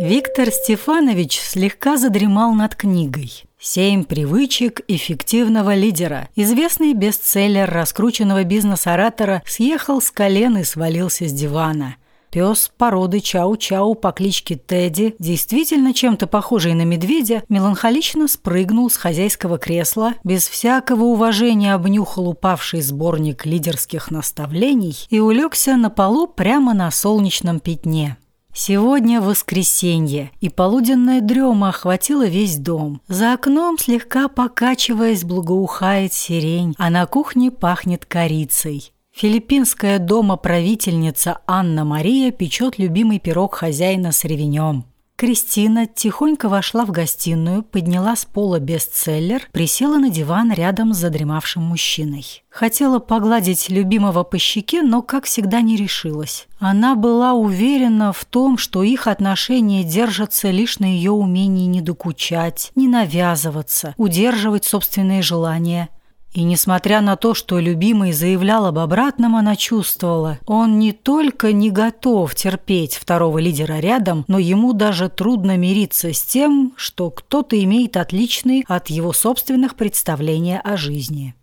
Виктор Стефанович слегка задремал над книгой. «Семь привычек эффективного лидера». Известный бестселлер раскрученного бизнес-оратора съехал с колен и свалился с дивана. Пес породы Чау-Чау по кличке Тедди, действительно чем-то похожий на медведя, меланхолично спрыгнул с хозяйского кресла, без всякого уважения обнюхал упавший сборник лидерских наставлений и улегся на полу прямо на солнечном пятне. Сегодня воскресенье, и полуденная дрема охватила весь дом. За окном, слегка покачиваясь, благоухает сирень, а на кухне пахнет корицей. Филиппинская дома-правительница Анна-Мария печет любимый пирог хозяина с ревенем. Кристина тихонько вошла в гостиную, подняла с пола бестселлер, присела на диван рядом с задремавшим мужчиной. Хотела погладить любимого по щеке, но, как всегда, не решилась. Она была уверена в том, что их отношения держатся лишь на ее умении не докучать, не навязываться, удерживать собственные желания – и несмотря на то, что любимый заявлял об обратном, она чувствовала, он не только не готов терпеть второго лидера рядом, но ему даже трудно мириться с тем, что кто-то имеет отличный от его собственных представления о жизни.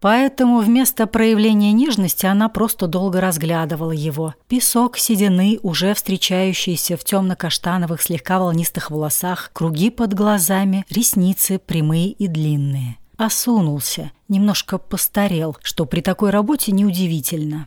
Поэтому вместо проявления нежности она просто долго разглядывала его. Песок седины, уже встречающийся в темно-каштановых слегка волнистых волосах, круги под глазами, ресницы прямые и длинные осунулся, немножко постарел, что при такой работе неудивительно.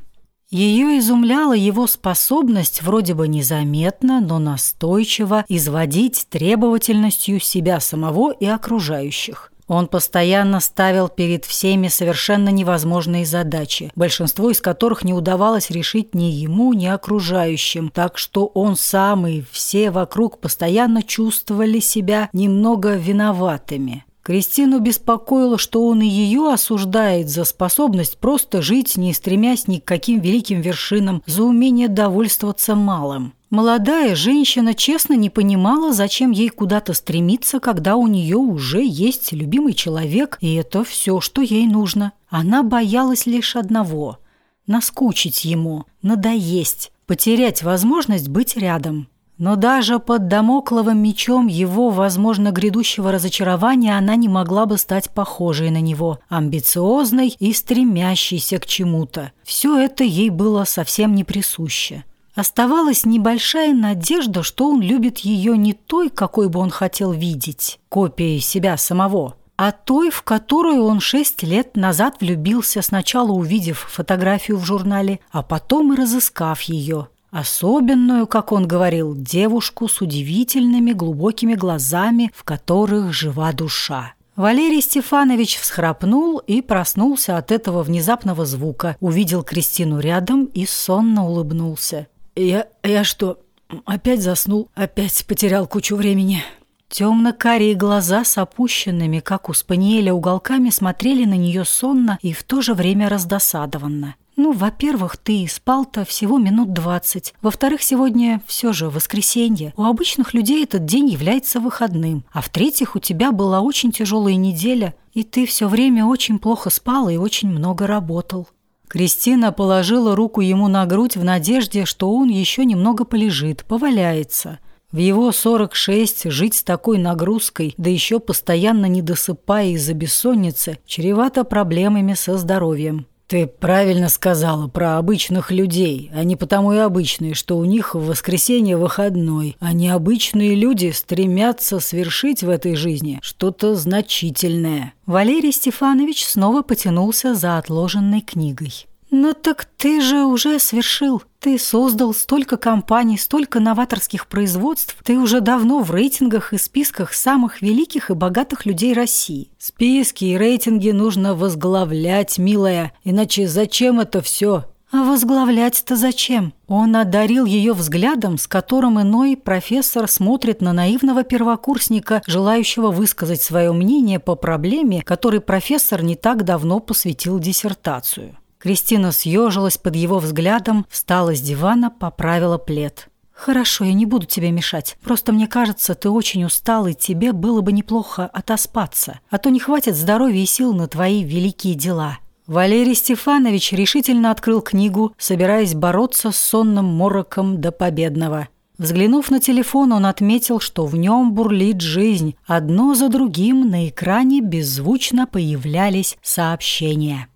Ее изумляла его способность вроде бы незаметно, но настойчиво изводить требовательностью себя самого и окружающих. Он постоянно ставил перед всеми совершенно невозможные задачи, большинство из которых не удавалось решить ни ему, ни окружающим, так что он сам и все вокруг постоянно чувствовали себя немного виноватыми. Кристину беспокоило, что он и ее осуждает за способность просто жить, не стремясь ни к каким великим вершинам, за умение довольствоваться малым. Молодая женщина честно не понимала, зачем ей куда-то стремиться, когда у нее уже есть любимый человек, и это все, что ей нужно. Она боялась лишь одного – наскучить ему, надоесть, потерять возможность быть рядом. Но даже под домокловым мечом его, возможно, грядущего разочарования она не могла бы стать похожей на него, амбициозной и стремящейся к чему-то. Все это ей было совсем не присуще. Оставалась небольшая надежда, что он любит ее не той, какой бы он хотел видеть, копией себя самого, а той, в которую он шесть лет назад влюбился, сначала увидев фотографию в журнале, а потом и разыскав ее – Особенную, как он говорил, девушку с удивительными глубокими глазами, в которых жива душа. Валерий Стефанович всхрапнул и проснулся от этого внезапного звука, увидел Кристину рядом и сонно улыбнулся. «Я... я что, опять заснул? Опять потерял кучу времени?» Темно-карие глаза с опущенными, как у спаниеля, уголками смотрели на нее сонно и в то же время раздосадованно. Ну, во-первых, ты спал-то всего минут двадцать. Во-вторых, сегодня все же воскресенье. У обычных людей этот день является выходным. А в-третьих, у тебя была очень тяжелая неделя, и ты все время очень плохо спал и очень много работал. Кристина положила руку ему на грудь в надежде, что он еще немного полежит, поваляется. В его 46 жить с такой нагрузкой, да еще постоянно не досыпая из-за бессонницы, чревато проблемами со здоровьем. «Ты правильно сказала про обычных людей. Они потому и обычные, что у них в воскресенье выходной, а необычные люди стремятся свершить в этой жизни что-то значительное». Валерий Стефанович снова потянулся за отложенной книгой. «Ну так ты же уже свершил. Ты создал столько компаний, столько новаторских производств. Ты уже давно в рейтингах и списках самых великих и богатых людей России. Списки и рейтинги нужно возглавлять, милая. Иначе зачем это все?» А возглавлять-то зачем? Он одарил ее взглядом, с которым иной профессор смотрит на наивного первокурсника, желающего высказать свое мнение по проблеме, которой профессор не так давно посвятил диссертацию. Кристина съежилась под его взглядом, встала с дивана, поправила плед. «Хорошо, я не буду тебе мешать. Просто мне кажется, ты очень устал, и тебе было бы неплохо отоспаться. А то не хватит здоровья и сил на твои великие дела». Валерий Стефанович решительно открыл книгу, собираясь бороться с сонным мороком до победного. Взглянув на телефон, он отметил, что в нем бурлит жизнь. Одно за другим на экране беззвучно появлялись сообщения.